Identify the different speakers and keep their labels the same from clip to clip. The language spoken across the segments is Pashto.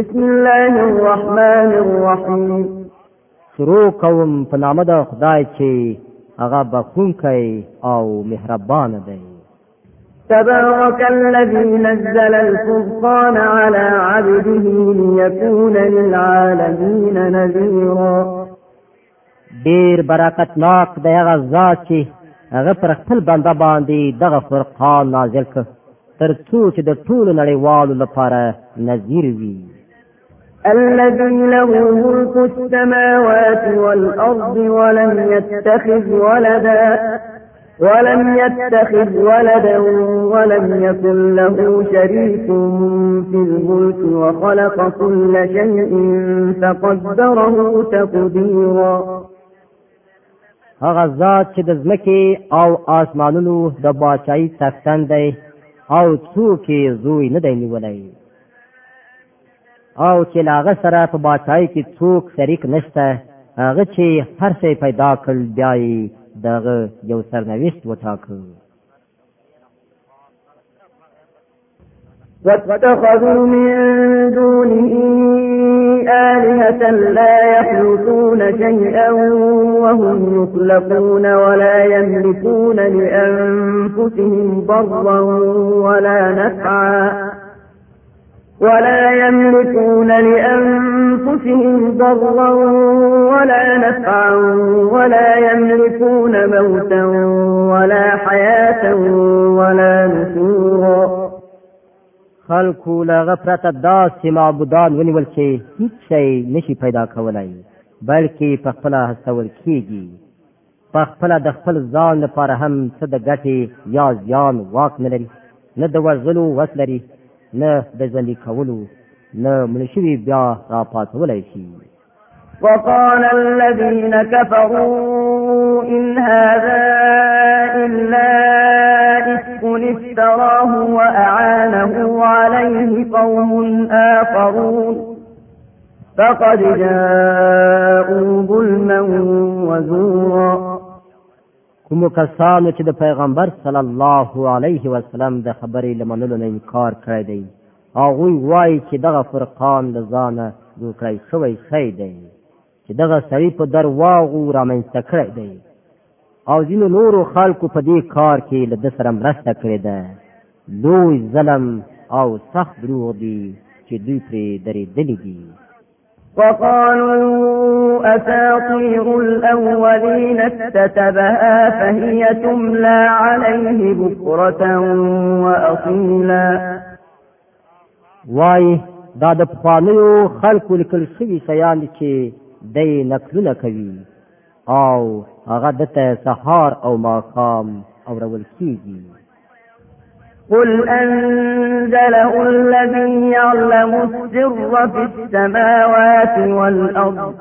Speaker 1: بسم الله الرحمن الرحیم
Speaker 2: شروع کوم په نام د خدای چې هغه بخونکی او مهربان دی
Speaker 1: تبارك الذي نزل الفرقان على عبده ليكون للعالمين نذيرا ډیر برکت ناک دی هغه ذات چې
Speaker 2: هغه پر خپل بنده باندې دغه فرقان نازل کړ تر څو چې د ټول نړیوالو لپاره نذیر وي
Speaker 1: الذي له ملك السماوات والأرض ولم يتخذ ولدا ولم يتخذ ولدا ولم يكن له شريك في الملك وخلق كل شيء فقدره تقديرا
Speaker 2: هغه ذات چې د ځمکې او آسمانونو د بادشاہي څښتن دی او څوک یې زوی نه دی نیولی او چې لاغه سره په بادشاہي کې څوک شریک نشته هغه چې هر څه پیدا کړ بیا یې دغه یو سرنوشت وټاکل
Speaker 1: واتخذوا من دونه آلهة لا يخلقون شيئا وهم يخلقون ولا يملكون لأنفسهم ضرا ولا نفعا ولا يملكون لأنفسهم ضرا ولا نفعا ولا يملكون موتا ولا حياة ولا نشورا
Speaker 2: خلقو لغه پرته داسې معبودان ونیول چې هیڅ شی نشي پیدا کولای بلکې په خپل هڅول کېږي په خپل د خپل ځان لپاره هم څه د ګټې یا زیان واک نه لري نه د ورزلو وس لري نه د ځلې کولو نه مړ بیا را پاتولی شي
Speaker 1: وقال الذين كفروا إن هذا إلا إفك افتراه وأعانه عليه قوم آخرون فقد جاءوا ظلما وزورا کومو
Speaker 2: کسانو چې د پیغمبر صلی الله علیه وسلم د خبرې لمنلو نه انکار کړی دی هغوی وایي چې دغه فرقان د ځانه دوکړی شوی شی دی چې دغه سړی په درواغو رامنځته کړی دی او ځینو نورو خلکو په دې کار کې له ده سره مرسته کړې ده لوی ظلم او سخت دروغ دي چې دوی پرې درېدلي دي
Speaker 1: وقالوا أساطير الأولين اكتتبها فهي تملى عليه بكرة وأصيلا
Speaker 2: وای دا د پخوانیو خلکو لیکل شوي شیان دي چې دی نقلونه کوي او هغه دته سهار او ماښام اورول کېږي
Speaker 1: قل أنزله الذي يعلم السر في السماوات والأرض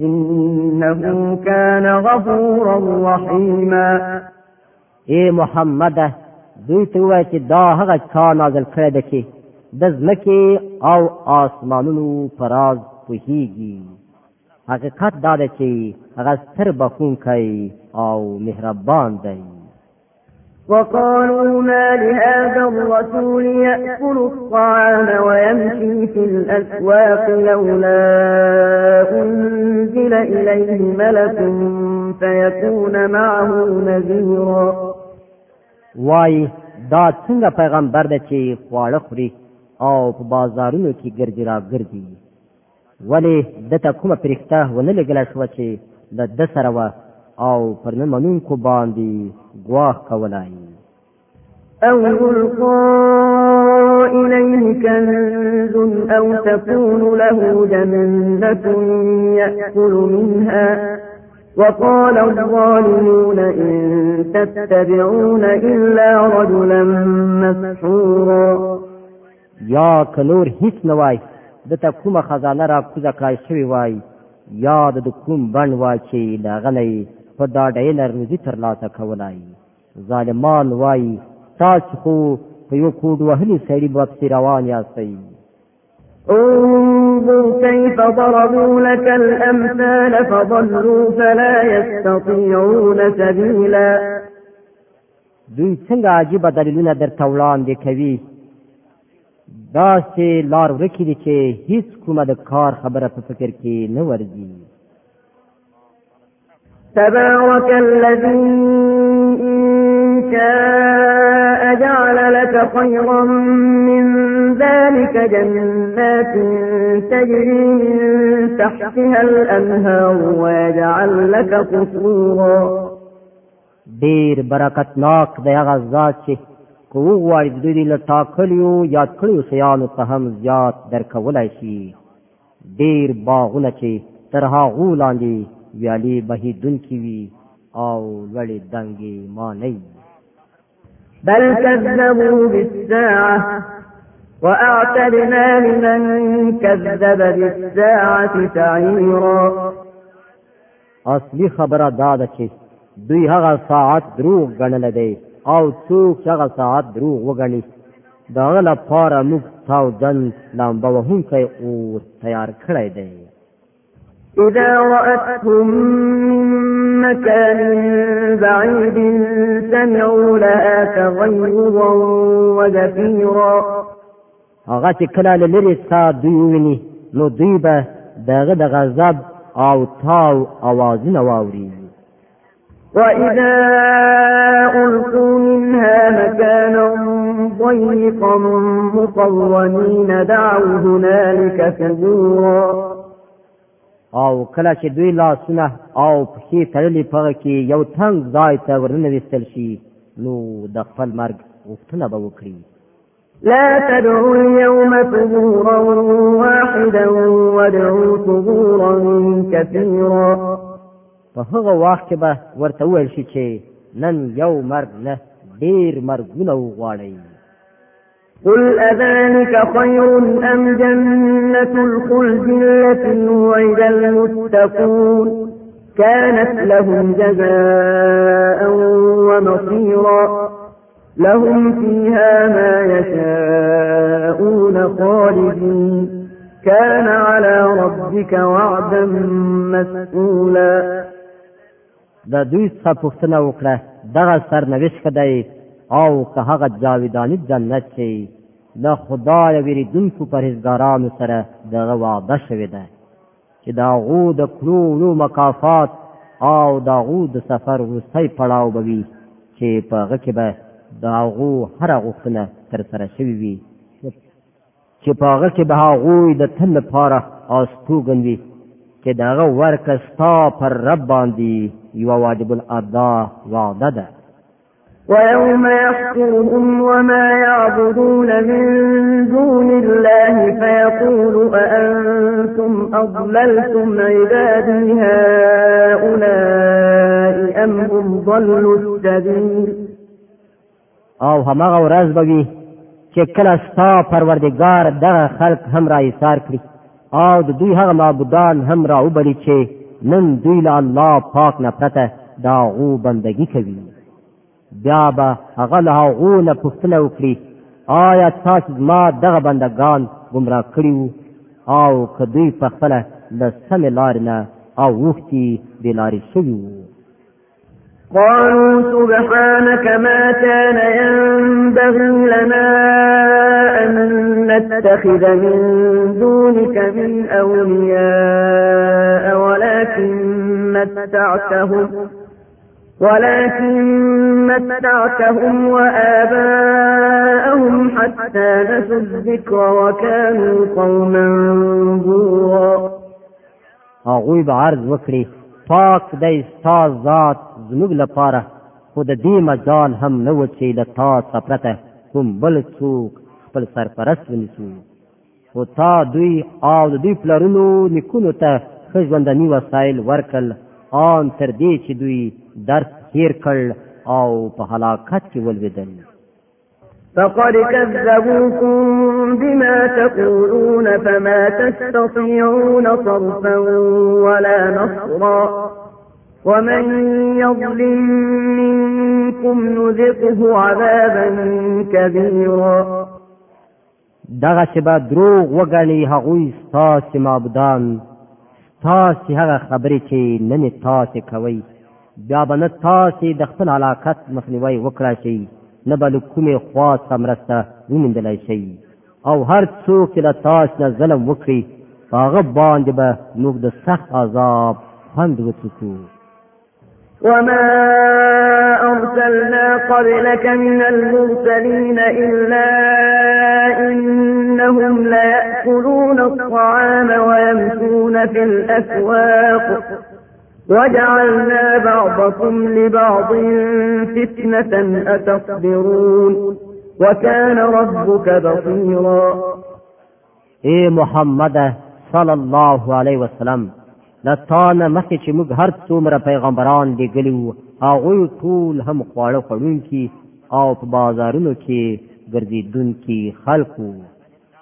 Speaker 1: إنه كان غفورا رحيما
Speaker 2: اے محمد دوی ته وای چې دا هغه چا نازل کړی دی چې د ځمکې او آسمانونو پراز پوهیږي حقیقت دا دی چې هغه ستر بخون کوي او مهربان دی
Speaker 1: وقالوا ما لهذا الرسول يأكل الطعام ويمشي في الأسواق لولا أنزل إليه ملك فيكون معه نذيرا
Speaker 2: وای دا څنګه پیغمبر د چې خواړه خوري او په بازارونو کې ګرځي را ګرځي ولې دته کومه پرښتہ ونه لګل شو چې د سره و او پر نه منونکو باندې غواخ کولای
Speaker 1: او يلقى إليه كنز أو تكون له جنة يأكل منها وقال الظالمون إن تتبعون إلا رجلا مسحورا
Speaker 2: یا کلور هیڅ نوای د تا کومه خزانه را کوزه کړای شوی وای یا د کوم بڼ وای چې لاغلی په دا ډیل روزي ترلاسه کولای ظالمان وای تاسو خو په یو کوډ وهلي سړي باندې روان یاستئ
Speaker 1: انظر كيف ضربوا لك الأمثال فضلوا فلا يستطيعون سبيلا
Speaker 2: دوی څنګه عجیب دلیلونه در تولان دي کوي دا سه لار ورکی دي چې هیڅ کومه د کار خبره په فکر کې نه ورځي
Speaker 1: تبارك الذي إن شاء جعل لك خيرا من ذلك جنات تجري من تحتها الأنهار ويجعل لك قصورا
Speaker 2: دير برکت ناک دی هغه ذات چې کوو وارد دې له ټاکلیو یا کړیو خیال ته هم در درکولای شي ډیر باغونه چې تر هغه ویالی بهیدون کی وی او لړې دنګي مانې
Speaker 1: بل كذبوا بالساعة وأعتدنا لمن كذب بالساعة سعيرا
Speaker 2: اصلي خبره دا ده چې دوی هغه ساعت دروغ ګڼل دی او څوک هغه ساعت دروغ وګڼي دا غلا پاره موږ تاو دن لامبا وهونکی اور تیار کړی دی
Speaker 1: إذا رأتهم من مكان بعيد سمعوا لها تغيظا وزفيرا
Speaker 2: هغه چې کله له لرې ستا دوی ویني نو دوی به دغه د غضب او تاو اوازونه واوري
Speaker 1: وإذا ألقوا منها مكانا ضيقا مقرنين دعوا هنالك ثبورا
Speaker 2: او کله چې دوی لاسونه او پښې تړلې پغه کې یو تنگ ځای ته ورنويستل شي نو د خپل مرګ وختونه به وکړي
Speaker 1: لا تدعوا اليوم ثبورا واحدا وادعوا ثبورا كثيرا
Speaker 2: په هغه وخت کې به ورته وویل شي چې نن یو مرګ نه ډیر مرګونه وغواړئ
Speaker 1: قل أذلك خير أم جنة الخلد التي وعد المتقون كانت لهم جزاء ومصيرا لهم فيها ما يشاءون خالدين كان على ربك وعدا
Speaker 2: مسئولا دا دوی څخه پوښتنه وکړه دغه سرنوشت ښه دی او که هغه جاویدانی جنت چې د خدای ویریدونکو پرهیزګارانو سره دغه وعده شوی ده چې دا غو د کلو مکافات او دا غو د سفر وروستی پړاو به وي چې په هغه کې به دا غو هر غوښتنه تر سره شوی وي چې په هغه کې به هغه د تل لپاره استوګنوي چې داغه ورکستا پر رب باندې یو واجب الادا وعده ده
Speaker 1: ويوم يحشرهم وما يعبدون من دون الله فيقول أأنتم أضللتم عبادي هؤلاء أم هم ضلوا السبيل
Speaker 2: او هماغه ورځ بږي چې کله ستا پروردګار دغه خلق هم را ایثار کړي او د دوی هغه معبودان هم را وبلي چې نن دوی له الله پاک نه پرته دا غو بندگی کوي بیا به هغه له هغو نه پوښتنه وکړي آیا تاسو ما دغه بندگان ګمراه کړي او که دوی په خپله له سمې لارې نه اوښتي بې لارې شوي وو
Speaker 1: قالوا سبحانك ما كان ينبغي لنا أن نتخذ من دونك من أولياء ولكن متعتهم ولكن متعتهم وآباءهم حتى نسوا الذكر وكانوا قوما بورا
Speaker 2: هغوی به عرض وکړي پاک دی ستا ذات زموږ لپاره خو د دې مجال هم نه و چې له تا څخه پرته کوم بل څوک خپل سرپرست ونیسو خو تا دوی او د دوی پلرونو نیکونو ته ښه ژوندني وسایل ورکړل آن تر دې چې دوی درس هیر کړ او په هلاکت کې ولویدل
Speaker 1: فقد كذبوكم بما تقولون فما تستطيعون صرفا ولا نصرا ومن يظلم منكم نذقه عذابا كبيرا
Speaker 2: دغه چې با دروغ وګڼي هغوی ستاسې معبودان تاسې هغه خبرې چې نن تاسې کوئ بیا به نه تاسې د خپل علاقت مخنیوي وکړای شي نه به له کومې خوا سمرسته ومندلی شي او هر څوک چې له تاسې نه ظلم وکړي هغه باندې به موږ د سخت عذاب خوند وڅکو
Speaker 1: وما أرسلنا قبلك من المرسلين إلا إنهم ليأكلون الطعام ويمشون في الأسواق وجعلنا بعضكم لبعض فتنة أتصبرون وكان ربك بصيرا
Speaker 2: إيه محمد صلى الله عليه وسلم د تانه مخکې چې موږ هر څومره پیغمبران لېږلي وو هغوی ټول هم خواړه خوړونکي او په بازارونو کې ګرځېدونکي خلق وو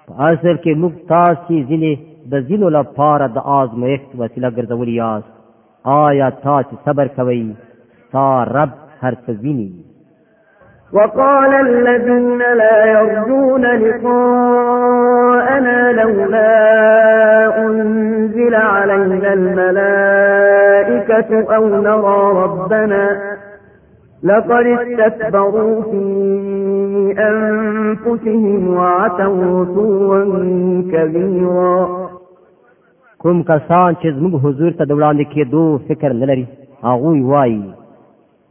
Speaker 2: په اصل کې موږ تاسې ځینې د ځینو لپاره د ازمایښت وسیله ګرځولي یاست آیا تاسې صبر کوئ ستا رب هر څه ویني
Speaker 1: وقال الذين لا يرجون لقاء ربنا لولا أنزل علينا الملائكة أو نرى ربنا لقد استكبروا في أنفسهم وعتوا عتوا كبيرا
Speaker 2: کوم کسان چې زموږ حضور ته د وړاندې کېدو فکر نه لري هغوی وایي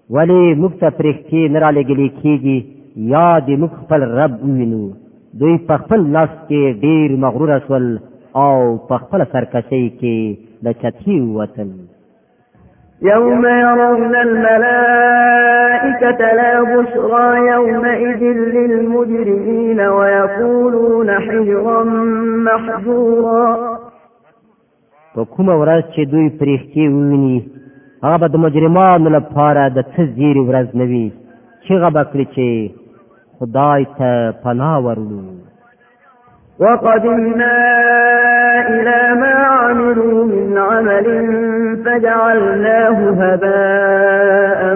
Speaker 2: ولې موږ ته پرښتې نه رالېږلې کېږي یا د موږ خپل رب ووینو دوی په خپل لاس کې ډیر مغرور شول او په خپل سرکشي کې د چتي وتل
Speaker 1: يوم يرون الملائكة لا بشرى يومئذ للمجرمين ويقولون حجرا محجورا
Speaker 2: په کومه ورځ چې دوی پرېختي وویني هغه به د مجرمانو لپاره د څه زیري ورځ نه وي چیغه به کړي چې خدای ته پناه ورلو
Speaker 1: وقدمنا إلى ما عملوا من عمل فجعلناه هباء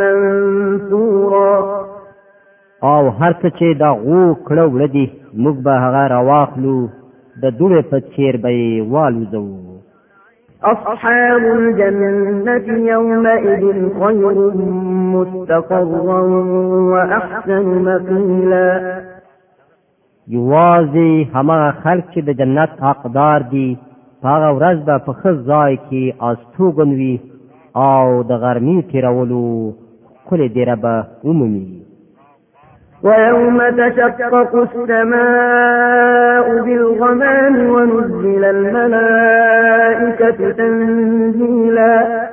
Speaker 1: منثورا
Speaker 2: او هر څه چې دا غو کړو ولدي موږ به هغه راواخلو د دوړې په چیر به والو
Speaker 1: أصحاب الجنة يومئذ خير مستقرا وأحسن مقيلا
Speaker 2: یوازې همغه خلک چې د جنت حقدار دي هغه ورځ به په ښه ځای کې استوګن وي او د غرمې تیرولو کلی دیره به عمومي
Speaker 1: ويوم تشقق السماء بالغمام ونزل الملائكة تنزيلا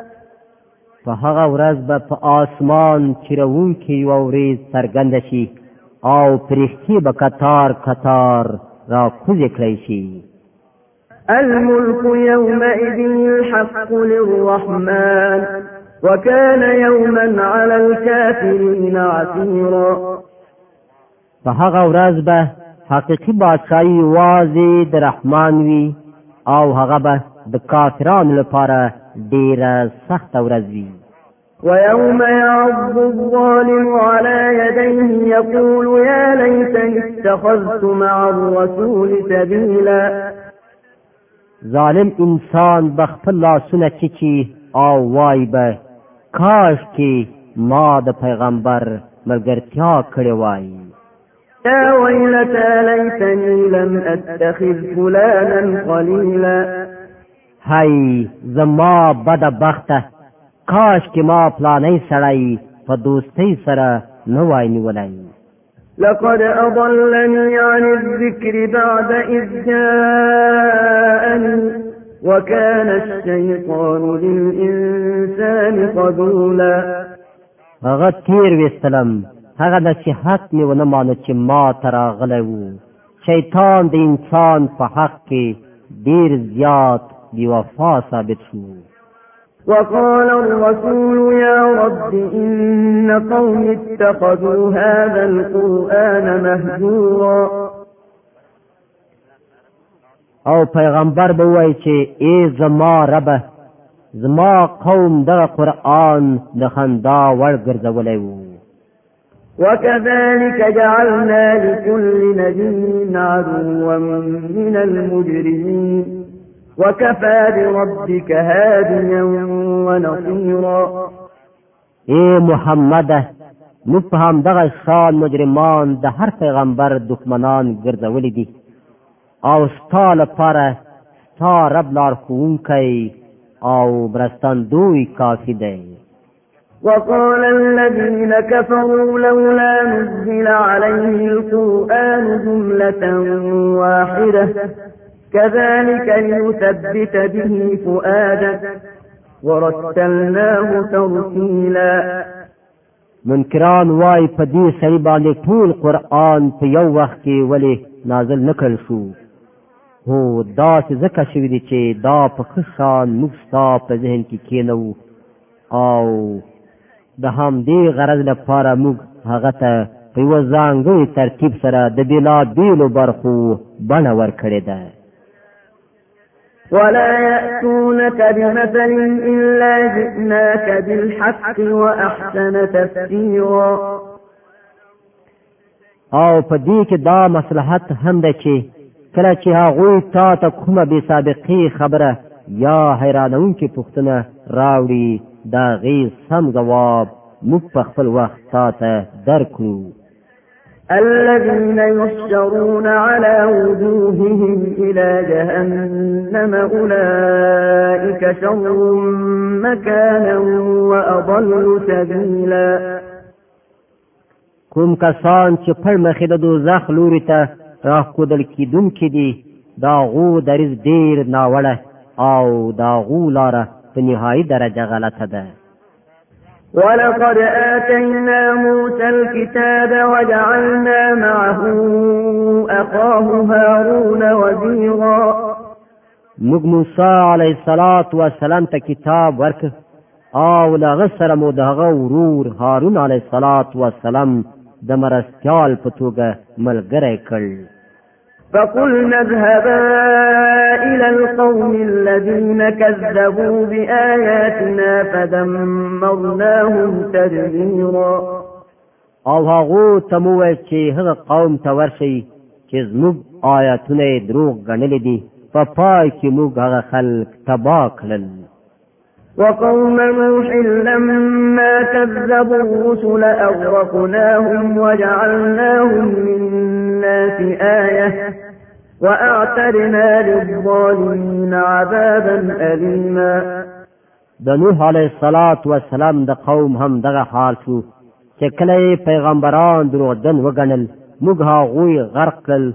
Speaker 2: هغه ورځ به په آسمان چیرونکي ووري سرګند شي او پرښتې به قطار قطار را کوزې کړی شي
Speaker 1: الملك يومئذ الحق للرحمن وكان يوما على الكافرين عسيرا
Speaker 2: په هغه ورځ به حقیقی بادشاہي واځي د رحمان وي او هغه به د کافرانو لپاره ډیره سخت ورځ وي
Speaker 1: ويوم يعض الظالم على يديه يقول يا ليتني اتخذت مع الرسول سبيلا ظالم انسان
Speaker 2: بخپل لاسونه چیچی او وای به کاش کې ما د پیغمبر ملګرتیا کړې وای
Speaker 1: يا ويلتى ليتني لم اتخذ فلانا خليلا هی
Speaker 2: زما بد بخته کاش کې ما پلانې سړی په دوستۍ سره نو وای نیولای
Speaker 1: لقد اضلني عن الذكر بعد اذ جاءني وكان الشيطان للانسان قدولا هغه
Speaker 2: تیر وستلم هغه نصیحت می ونه مانه چې ما ترا غلو شیطان د انسان په حق کې ډیر زیات دی وفا ثابت شو
Speaker 1: وقال الرسول يا رب إن قوم اتخذوا هذا القرآن مهجورا
Speaker 2: او پیغمبر به وای چې ای زما رب زما قوم دغه قرآن د خندا وړ ګرځولای وو
Speaker 1: وكذلك جعلنا لكل نبي عدوا من المجرمين وكفى بربك هاديا ونصيرا
Speaker 2: اے محمد موږ په هم دغه شان مجرمان د هر پیغمبر دښمنان ګرځولې دي او ستا لپاره ستا رب لارښوونکی او مرستندوی کافي دی
Speaker 1: وقال الذين كفروا لولا نزل عليه القرآن جملة واحدة كذلك ليثبت به فؤادك ورتلناه ترتيلا
Speaker 2: منکران وای په دې سړي باندې ټول قران په یو وخت کې ولی نازل نکړ شو هو دا چې زکه شوی دی چې دا په خصان نوستا په ذهن کې کېنو او د هم دی غرض لپاره موږ هغه ته په یو ځانګړي ترکیب سره د بېلابېلو برخو بڼه ورکړې ده
Speaker 1: ولا يأتونك بمثل إلا جئناك بالحق وأحسن تفسيرا
Speaker 2: او په دې کې دا مصلحت هم ده چې کله چې هغه تا ته کومه بي سابقې خبره یا حیرانونکې پوښتنه راوړي دا غي سم جواب موږ په خپل وخت ساته درکو
Speaker 1: الذين يحشرون على وجوههم إلى جهنم أولئك شر مكانا وأضل سبيلا
Speaker 2: کوم کسان چې پر مخې د دوزخ لوري ته راښودل کیدونکي دي دا غو دریز ډیر ناوړه او دا غو لاره په نهایي درجه غلطه ده
Speaker 1: ولقد آتينا موسى الكتاب وجعلنا معه أخاه هارون وزيرا
Speaker 2: موږ موسی علیه الصلاة والسلام ته کتاب ورک او لا سره مو دغه ورور هارون علیه الصلاة والسلام د مرستيال په توګه ملګری کړ
Speaker 1: فقلنا اذهبا إلى القوم الذين كذبوا بآياتنا فدمرناهم تدميرا
Speaker 2: او هغو تموه هذا هغه قوم ته ورشي چې زموږ آیاتونه دروغ ګڼلې دي خلق پای کې
Speaker 1: وقوم نوح لما كذبوا الرسل أغرقناهم وجعلناهم للناس آية واعترنا للظالمين عذابا اليما
Speaker 2: د نوح علیه الصلاۃ والسلام د قوم هم دغه حال شو چې کله پیغمبران دروغجن وګڼل موږ هغوی غرق کړل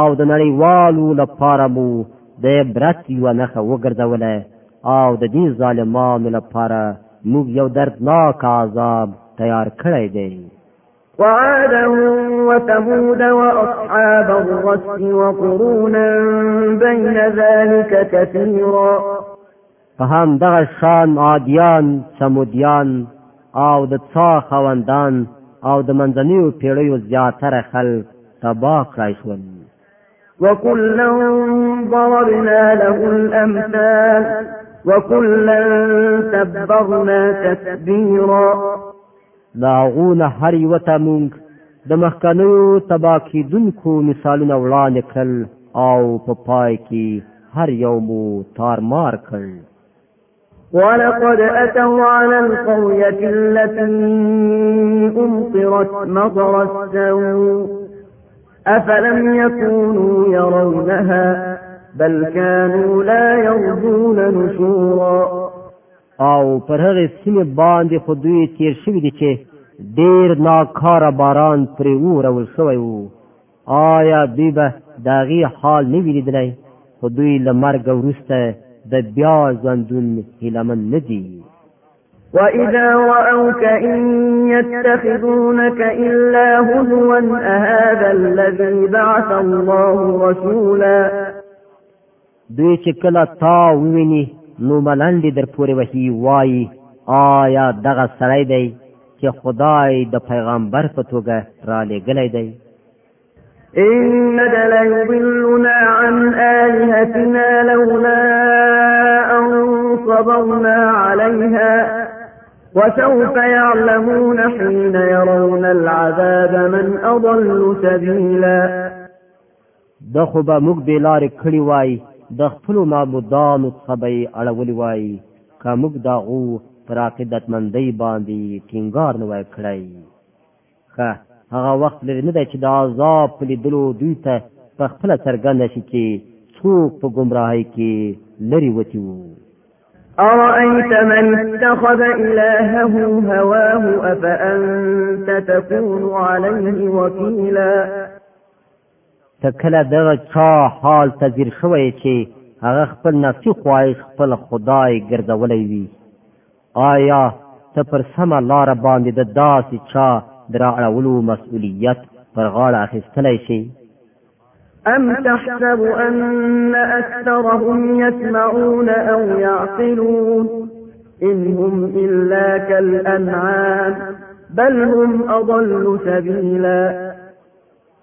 Speaker 2: او د نړیوالو لپاره مو د عبرت یوه نښه وګرځوله او د دې ظالمانو لپاره موږ یو دردناک عذاب تیار کړی دی
Speaker 1: وعادا وثمود وأصحاب الرس وقرونا بين ذلك كثيرا
Speaker 2: فهم دغشان دغه سموديان عادیان او د څا خواندان او د منځنیو پیړیو زیاتره خلک تباه
Speaker 1: وكلا ضربنا له الأمثال وكلا تبرنا تتبيرا
Speaker 2: دا غونه هر یو ته مونږ د مخکنیو تبا کیدونکو مثالونه وړاندې کړل او په پای کې هر یو مو تار مار کړل
Speaker 1: ولقد أتوا على القرية التي أمطرت مطر السوء أفلم يكونوا يرونها بل كانوا لا يرجون نشورا
Speaker 2: او پر هغه سیمه باندې خو دوی تیر شوی دي چې ډیر ناکار باران پر ورول شوی وو آیا دوی به داغي حال نه ویلیدلای خو دوی لمرګ ورسته د بیا ځندون هیلمن نه دي
Speaker 1: وَإِذَا رَأَوْكَ إِن يَتَّخِذُونَكَ إِلَّا هُزُوًا أَهَذَا الَّذِي بَعَثَ اللَّهُ رَسُولًا
Speaker 2: دوی چې کله تا ویني نو ملنډې در پورې وهي وایي آیا دغه سړی دی چې خدای د پیغمبر په توګه را لېږلی دی
Speaker 1: إنك ليضلنا عن آلهتنا لولا أن صبرنا عليها وسوف يعلمون حين يرون العذاب من أضل سبيلا
Speaker 2: دخو به موږ بې لارې کړي وای د خپل معبودانو خبري اړولې وای کومک داغو پر عقیدت مندي باندې ټینګار نه وای کړی ښه هغه وخت لري نه دی چې د عذاب په لیدلو دوی ته په خپل څرګند شي چې څوک په گمراهۍ کې لري وتی وو
Speaker 1: أرأيت من اتخذ إلهه هواه أفأنت تكون عليه وكيلا
Speaker 2: ته کله دغه چا حال ته ځیر شوی چې هغه خپل نفسي خواهش خپل خدای ګرځولی وي آیا ته پر سمه لاره باندې د داسې چا د راړولو مسؤلیت پر غاړه اخیستلی شي
Speaker 1: أم تحسب أن أكثرهم يسمعون أو يعقلون إن هم إلا كالأنعام بل هم أضل سبيلاً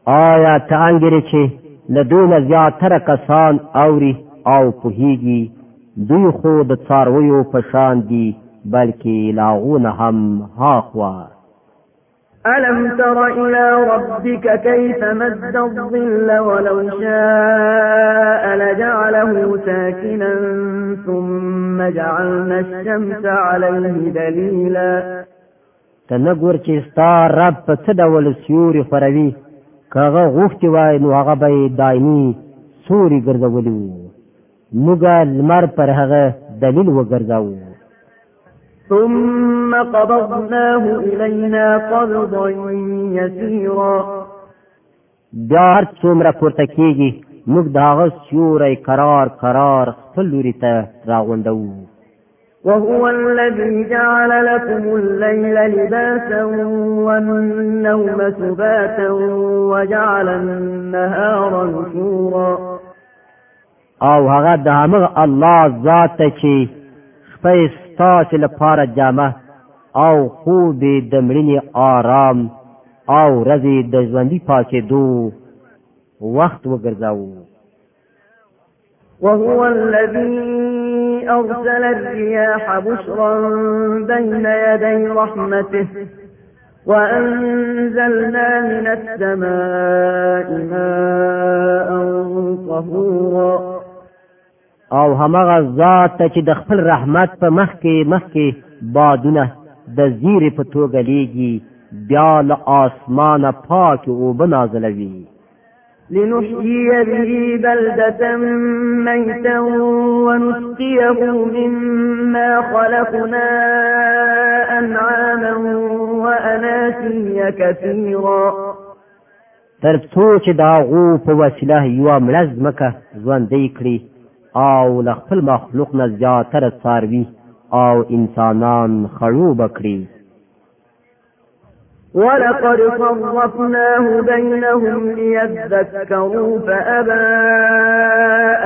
Speaker 2: آیا تانګری چې له دوی نه زیاتره کسان اوري او پوهیږي دوی خو د څارویو په شان دي بلکې لاغونه هم هاخوا
Speaker 1: ألم تر إلى ربك كيف مد الظل ولو شاء لجعله ساكنا ثم جعلنا الشمس عليه دليلا
Speaker 2: تنګور چې ستا رب په څه ډول سیوري خوروي کاغه غوښتي وای نو هغه به دایمي سوري ګرځولي وو موږ لمر پر هغه دلیل وګرځاو
Speaker 1: ثم قبضناه إلينا قبضا يسيرا
Speaker 2: بیا هر څومره پورته کېږي موږ د هغه سیوری قرار قرار خپل لوري ته راغونډوو
Speaker 1: وهو الذي جعل لكم الليل لباسا والنوم سباتا وجعل النهار نشورا
Speaker 2: او هغه د هغه الله ذات چې شپه ستاسو لپاره جامه او خوب د مړینې آرام او رزي د ژوندۍ پاکېدو وخت وګرځاو
Speaker 1: وهو الذي أرسل الرياح بشرا بين يدي رحمته وأنزلنا من السماء ماء طهورا
Speaker 2: او همغه ذات ته چې د خپل رحمت په مخ کې مخ کې بادونه د زیرې په توګه لیږي بیا له آسمانه پاک او بنازلوي
Speaker 1: لنحيي به بلدة ميتا ونسقيه مما خلقنا أنعاما وأناسيا كثيرا
Speaker 2: تر څو چې دا غو په وسیله یو او له خپل مخلوق نه زیاتره او انسانان خروبكري
Speaker 1: ولقد صرفناه بينهم ليذكروا فأبى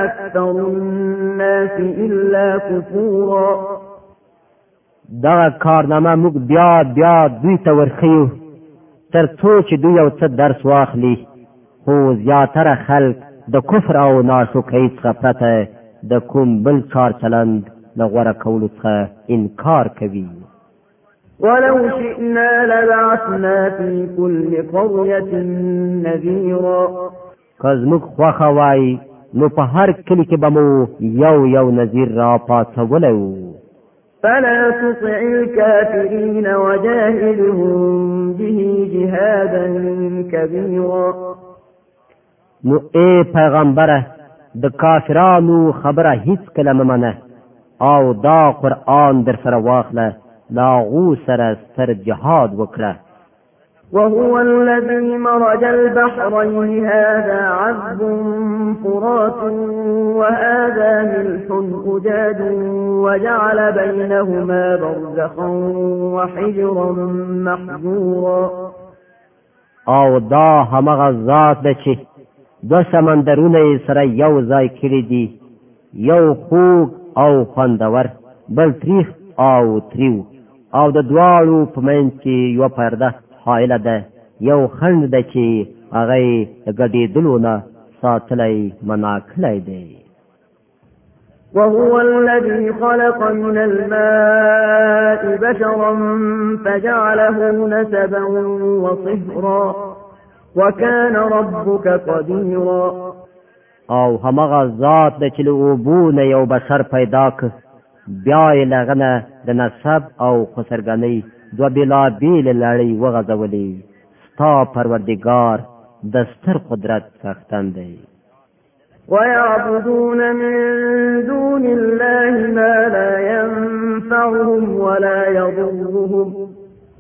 Speaker 1: أكثر الناس إلا كفورا
Speaker 2: دغه کارنامه موږ بیا بیا دوی ته ورخیو تر څو چې دوی یو څه درس واخلي خو زیاتره خلک د کفر او ناشکرۍ څخه پرته د کوم بل کار چلند له غوره کولو څخه انکار کوي
Speaker 1: ولو شئنا لبعثنا في كل قرية نذيرا
Speaker 2: کزمک خوخه وای نو په هر کلی کې بمو یو یو نذیر را پاتولو
Speaker 1: فلا تطع الكافرين وجاهدهم به جهادا كبيرا
Speaker 2: نو اے پیغمبره د کافرانو خبره هیڅ کله ممنه او دا قران در سره واخله داغو سره ستر جهاد وکړه
Speaker 1: وهو الذي مرج البحرين هذا عذب فرات وهذا ملح أجاد وجعل بينهما برزخا وحجرا محجورا
Speaker 2: او دا همغه ذات ده چې دو سمندرونه سره یو ځای کړی دي یو خوږ او خوندور بل تریخ او تریو او د دواړو په منځ کې یو پرده حائله ده یو خند ده چې هغه ګډېدلو نه ساتلی منع کړی دی
Speaker 1: وهو الذي خلق من الماء بشرا فجعله نسبا وصهرا وكان ربك قديرا
Speaker 2: او همغه ذات د چلو بو نه یو بشر پیدا کړ بیا یې لغنه د نسب او خسرګنۍ دو بلا بیل لړۍ وغځولې ستا پروردگار د ستر قدرت څښتن دی
Speaker 1: ويعبدون من دون الله ما لا ينفعهم ولا يضرهم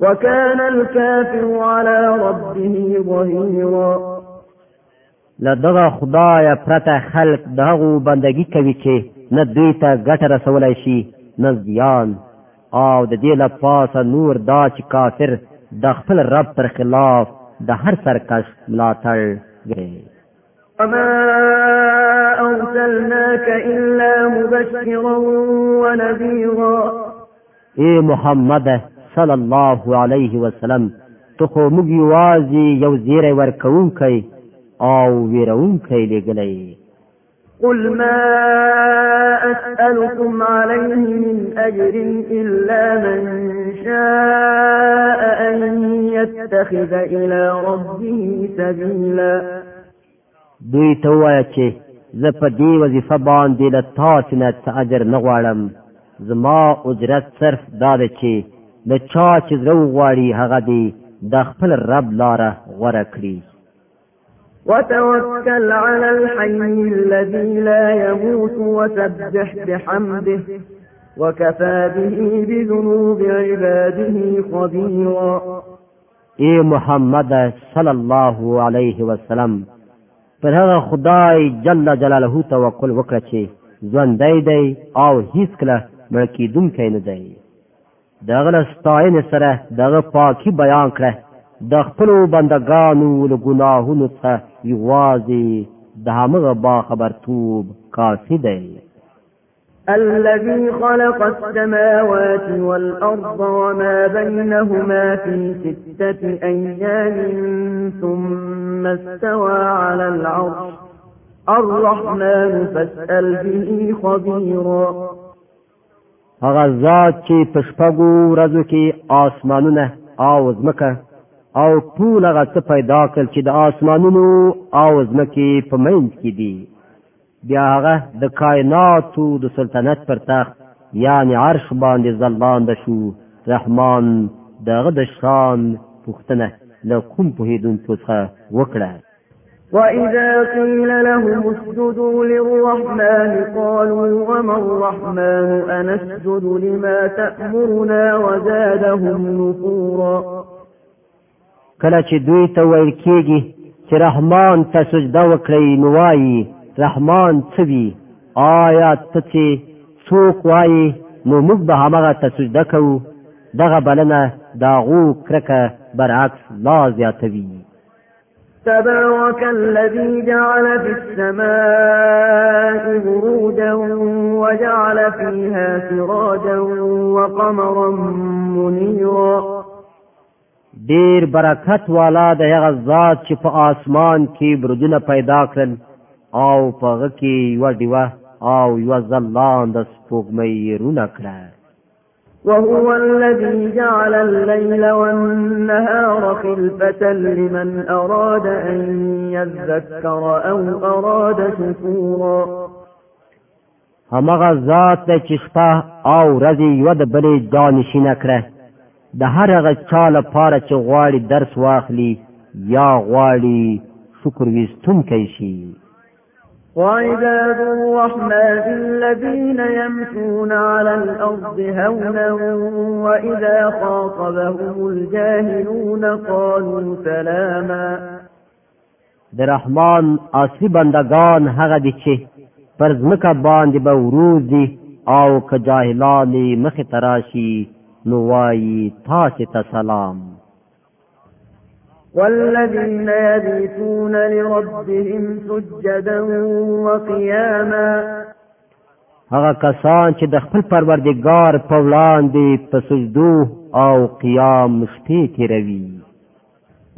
Speaker 1: وكان الكافر على ربه ظهيرا لدغه خدای
Speaker 2: پرته خلق دغه بندگی کوي چې نه دوی ته ګټه رسولای شي نه زیان او د دې لپاره نور دا چې کافر د خپل رب پر خلاف د هر سرکش ملاتړ کوي
Speaker 1: وما أرسلناك إلا مبشرا ونذيرا
Speaker 2: اے محمد صلی الله علیه وسلم تو خو موږ یوازې یو زیری ورکوونکی او ویرونکی لګلې
Speaker 1: قل ما أسألكم عليه من أجر إلا من شاء أن يتخذ إلى ربه سبيلا
Speaker 2: دوی ته ووایه چې زه په دې وظیفه باندې له تاسې نه څه اجر نه غواړم زما اجرت صرف دا ده چې د چا چې زړه وغواړي هغه دې د خپل رب لاره غوره کړي
Speaker 1: وتوكل على الحي الذي لا يموت وسبح بحمده وكفى به بذنوب عباده خبيرا
Speaker 2: اے محمد صلی الله علیه وسلم پر هغه خدای جل جلاله توکل وکړه چې ژوندۍ دی او هیڅ کله مړ کېدونکی نه دی دغه ستاینه سره دغه پاکي بیان کړه د خپل بندگانو له ګناهونو څخه یوازې د هغه با خبرتوب کافی دی
Speaker 1: الذي خلق السماوات والأرض وما بينهما في ستة أيام ثم استوى على العرش الرحمن فاسأل به خبيرا
Speaker 2: هغه ذات چې پشپګو ورځو کې آسمانونه او ځمکه او ټول هغه څه پیدا کړ چې د آسمانونو او ځمکې په منځ کې دي بیا هغه د کائناتو د سلطنت پر تخت یعنی عرش باندې ځلبانده شو رحمان دغه د شان پوښتنه له کوم پوهېدونکو څخه وکړه
Speaker 1: وَإِذَا قِيلَ لَهُمُ اسْجُدُوا لِلرَّحْمَنِ قَالُوا وَمَا الرَّحْمَنُ أَنَسْجُدُ لِمَا تَأْمُرُنَا وَزَادَهُمْ نُفُورًا
Speaker 2: کله چې دوی ته ویل کېږي چې رحمان ته سجده وکړئ نو وایي رحمان څه وي آیا ته چې څوک وایي نو موږ به همغه ته سجده کوو دغه بلنه د هغو کرکه برعکس لا زیاتوي
Speaker 1: تبارك الذي جعل في السماء برودا وجعل فيها سراجا وقمرا منيرا
Speaker 2: ډیر برکت والا د هغه ذات چې په آسمان کې برجونه پیدا کړل او په هغه کې یو دیوه او یو ځلاند سپوږمۍ رونه کړه
Speaker 1: وهو الذي جعل الليل والنهار خلفة لمن أراد أن يذكر أو أراد شكورا
Speaker 2: همغه ذات چې شپه او ورځې یو د بلې جانشینه کړه د هر هغه چا لپاره چې غواړي درس واخلي یا غواړي شکر ویستونکی شي
Speaker 1: وعباد الرحمن الذين يمشون على الأرض هونا وإذا خاطبهم الجاهلون قالوا سلاما
Speaker 2: د رحمان اصلي بندگان هغه دي چې پر ځمکه باندې به ورود دي او که جاهلان مخې تراشي نو وایي تاسو ته سلام
Speaker 1: والذين يبيتون لربهم سجدا وقياما
Speaker 2: هغه کسان چې د خپل پروردګار په وړاندې په سجدو او قیام شپې تیروي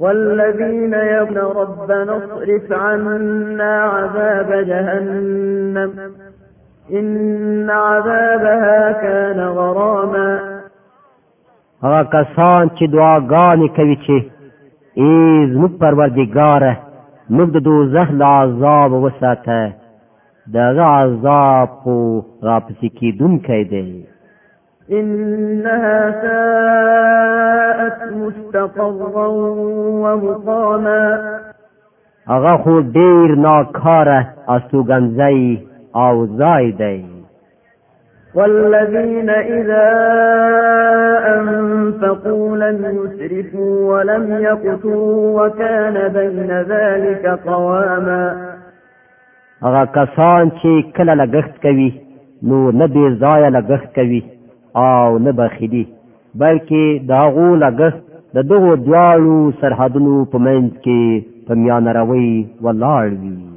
Speaker 1: والذين يقولون ربنا اصرف عنا عذاب جهنم إن عذابها كان غراما
Speaker 2: هغه کسان چې دعاګانې کوي چې ای زموږ پروردګاره موږ د دوزخ له عذاب وساته دغه عذاب خو راپسې کېدونکی دی
Speaker 1: إنها ساءت مستقرا ومقاما
Speaker 2: هغه خو ډیر ناکاره استوګنځي او ځای دی
Speaker 1: والذين إذا أنفقوا لم يسرفوا ولم يقتروا وكان بين ذلك قواما
Speaker 2: هغه کسان چې کله لګښت کوي نو نه بې ځایه لګښت کوي او نه بخیلي بلکې د هغو لګښت د دغو دواړو سرحدونو په منځ کې په میانه روي ولاړ وي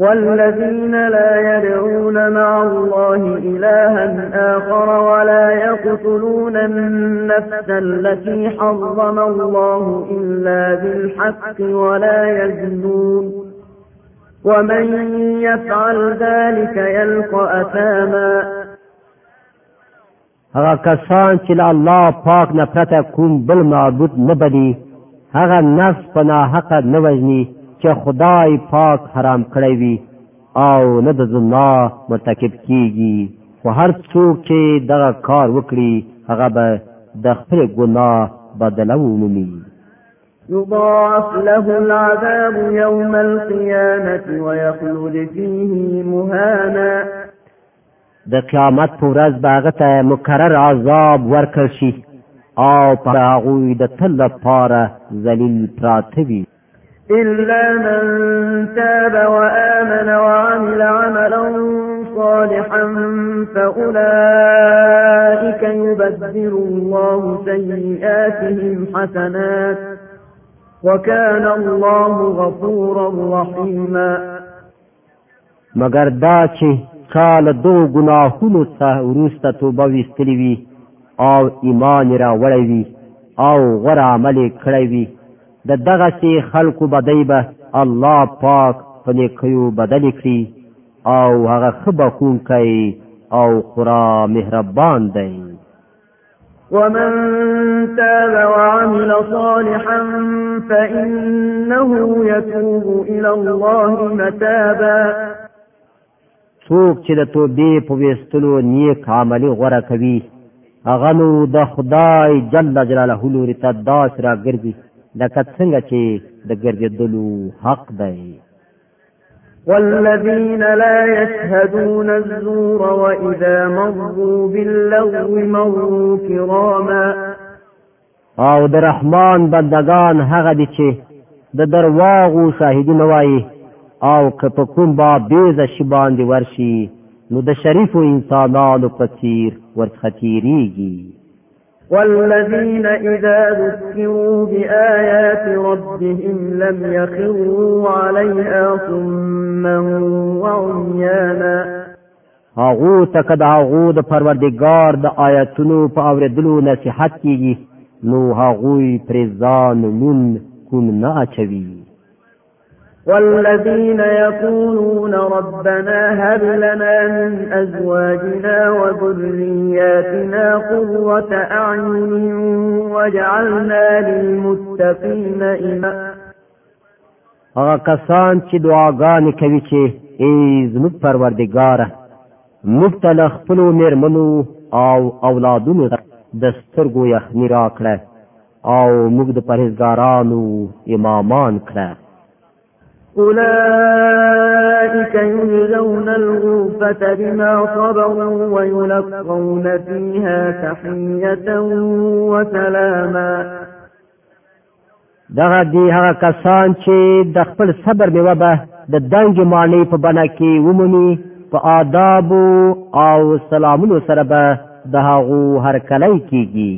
Speaker 1: والذين لا يدعون مع الله إلها آخر ولا يقتلون النفس التي حرم الله إلا بالحق ولا يزنون ومن يفعل ذلك يلقى أثاما
Speaker 2: هغه كسان كلا الله پاک نفرتكم بالمعبود کوم بل معبود نه بدي نفس په ناحقه نه چې خدای پاک حرام کړی وي او نه د الله مرتکب کیږي خو هر څوک چې دغه کار وکړي هغه به د خپل ګناه بدله ومومي
Speaker 1: يضاعف له العذاب يوم القيامة ويخلد فيه مهانا
Speaker 2: د قیامت پر ورځ باغته مکرر عذاب ورکړ شي او پر هغه د تل لپاره ذلیل پراته وي
Speaker 1: إلا من تاب وآمن وعمل عملا صالحا فأولئك يبدل الله سيئاتهم حسنات وكان الله غفورا رحيما
Speaker 2: مگر دا چې کال دو گناهونو ته وروسته توبه ویستلی وي او ایمان را وړی وي او غره عمل کړی وي د دغه سي خلق بدایبه الله پاک په نیکیو بدل کړي او هغه خبر خون کوي او خورا
Speaker 1: مهربان دی ومن تاب وعمل صالحا فإنه يتوب إلى الله متابا
Speaker 2: څوک چې د توبې په وستلو نیک عملي غوړه کوي هغه نو د خدای جل جلاله لوري ته داس را ګرځي لکه څنګه چې د ګرځېدلو حق دی
Speaker 1: والذين لا يشهدون الزور وإذا مروا باللغو مروا كراما
Speaker 2: او د رحمان بندگان هغه دي چې د درواغو شاهدین وایي او که په کوم با بیزه شي باندې ورشي نو د شریفو انسانانو په تیر ورڅخه تیریږي
Speaker 1: والذين إذا ذكروا بآيات ربهم لم يخروا عليها صما وعميانا
Speaker 2: هغو تک د هغو د پروردګار د آیاتونو په اوریدلو نصیحت کیږي نو هغوی پرې ځان نون کوم نه اچوي
Speaker 1: والذين يقولون ربنا هب لنا من أزواجنا وذرياتنا قرة أعين وجعلنا للمتقين إماما
Speaker 2: هغه کسان چې دعاګانې کوي چې ای زموږ پروردګاره موږ ته له خپلو میرمنو او اولادونو د سترګو یخني راکړه او موږ د پرهیزګارانو امامان کړه
Speaker 1: أولئك يجزون الغرفة بما صبروا ويلقون فيها تحية وسلاما
Speaker 2: دغه دی هغه کسان چې د خپل صبر میوه به د دنګ مانې په بنا کې ومني په آداب او سلامونو سره به د هغو هر کلی کیږي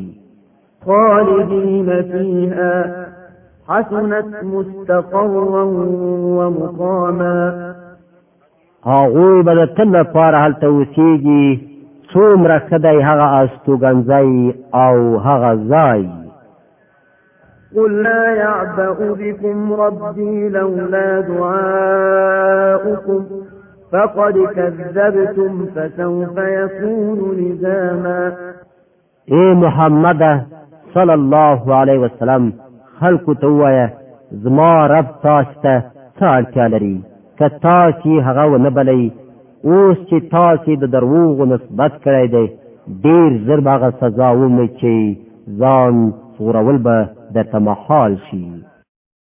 Speaker 1: خالدین فیها حسنت مستقرا ومقاما
Speaker 2: هغوی به د تل لپاره هلته اوسیږي څومره ښه دی هغه او هغه زاي
Speaker 1: قل لا يعبأ بكم ربي لولا دعاؤكم فقد كذبتم فسوف يكون لزاما
Speaker 2: اي محمد صلى الله عليه وسلم خلکو ته ووایه زما رب تاسو ته څه اړتیا لري که تاسو یې هغه ونه بلئ اوس چې تاسو د دروغو نسبت کړی دی ډېر زر به هغه سزا ومومئ چې ځان سورول به درته محال شي